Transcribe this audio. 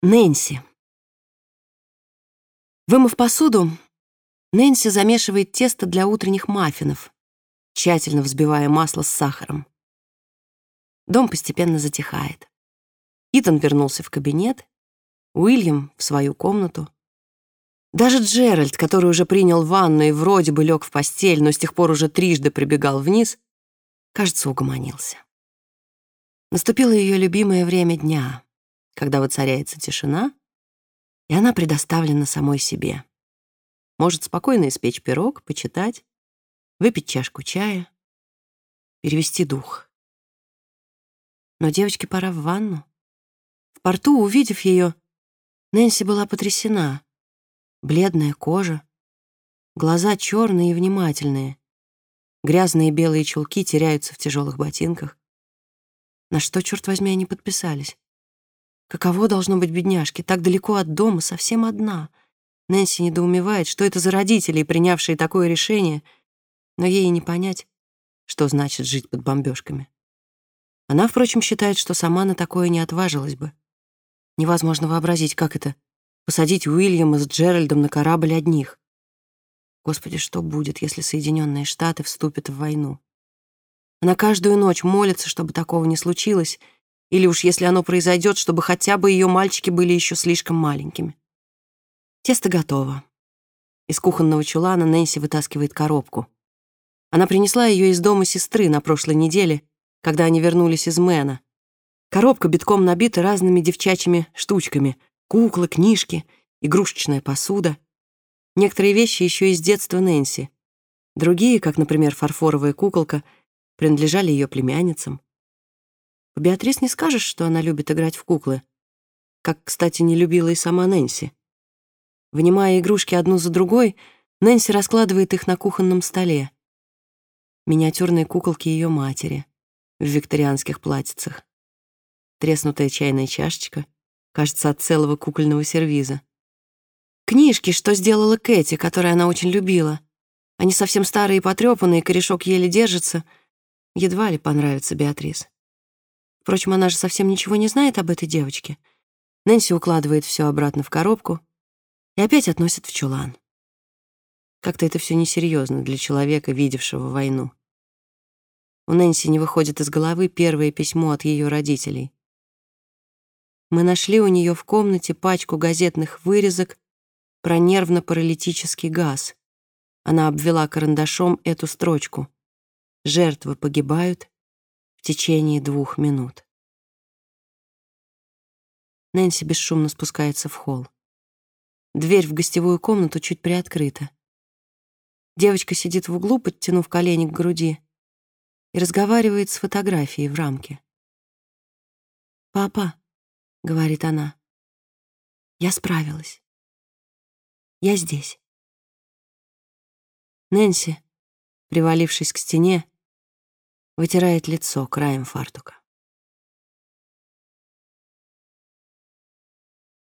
Нэнси. Вымыв посуду, Нэнси замешивает тесто для утренних маффинов, тщательно взбивая масло с сахаром. Дом постепенно затихает. Итан вернулся в кабинет, Уильям — в свою комнату. Даже Джеральд, который уже принял ванну и вроде бы лег в постель, но с тех пор уже трижды прибегал вниз, кажется, угомонился. Наступило ее любимое время дня — когда воцаряется тишина, и она предоставлена самой себе. Может спокойно испечь пирог, почитать, выпить чашку чая, перевести дух. Но девочке пора в ванну. В порту, увидев ее, Нэнси была потрясена. Бледная кожа, глаза черные и внимательные, грязные белые чулки теряются в тяжелых ботинках. На что, черт возьми, они подписались? Каково должно быть бедняжке, так далеко от дома, совсем одна. Нэнси недоумевает, что это за родители, принявшие такое решение, но ей не понять, что значит жить под бомбежками. Она, впрочем, считает, что сама на такое не отважилась бы. Невозможно вообразить, как это — посадить Уильяма с Джеральдом на корабль одних. Господи, что будет, если Соединенные Штаты вступят в войну? Она каждую ночь молится, чтобы такого не случилось — или уж если оно произойдет, чтобы хотя бы ее мальчики были еще слишком маленькими. Тесто готово. Из кухонного чулана Нэнси вытаскивает коробку. Она принесла ее из дома сестры на прошлой неделе, когда они вернулись из Мэна. Коробка битком набита разными девчачьими штучками. Куклы, книжки, игрушечная посуда. Некоторые вещи еще из детства Нэнси. Другие, как, например, фарфоровая куколка, принадлежали ее племянницам. Беатрис не скажешь, что она любит играть в куклы. Как, кстати, не любила и сама Нэнси. Вынимая игрушки одну за другой, Нэнси раскладывает их на кухонном столе. Миниатюрные куколки ее матери в викторианских платьицах. Треснутая чайная чашечка, кажется, от целого кукольного сервиза. Книжки, что сделала Кэти, которые она очень любила. Они совсем старые и потрёпанные, корешок еле держится. Едва ли понравится Беатрис. Впрочем, она же совсем ничего не знает об этой девочке. Нэнси укладывает все обратно в коробку и опять относит в чулан. Как-то это все несерьезно для человека, видевшего войну. У Нэнси не выходит из головы первое письмо от ее родителей. Мы нашли у нее в комнате пачку газетных вырезок про нервно-паралитический газ. Она обвела карандашом эту строчку. Жертвы погибают, в течение двух минут. Нэнси бесшумно спускается в холл. Дверь в гостевую комнату чуть приоткрыта. Девочка сидит в углу, подтянув колени к груди, и разговаривает с фотографией в рамке. «Папа», — говорит она, — «я справилась. Я здесь». Нэнси, привалившись к стене, вытирает лицо краем фартука.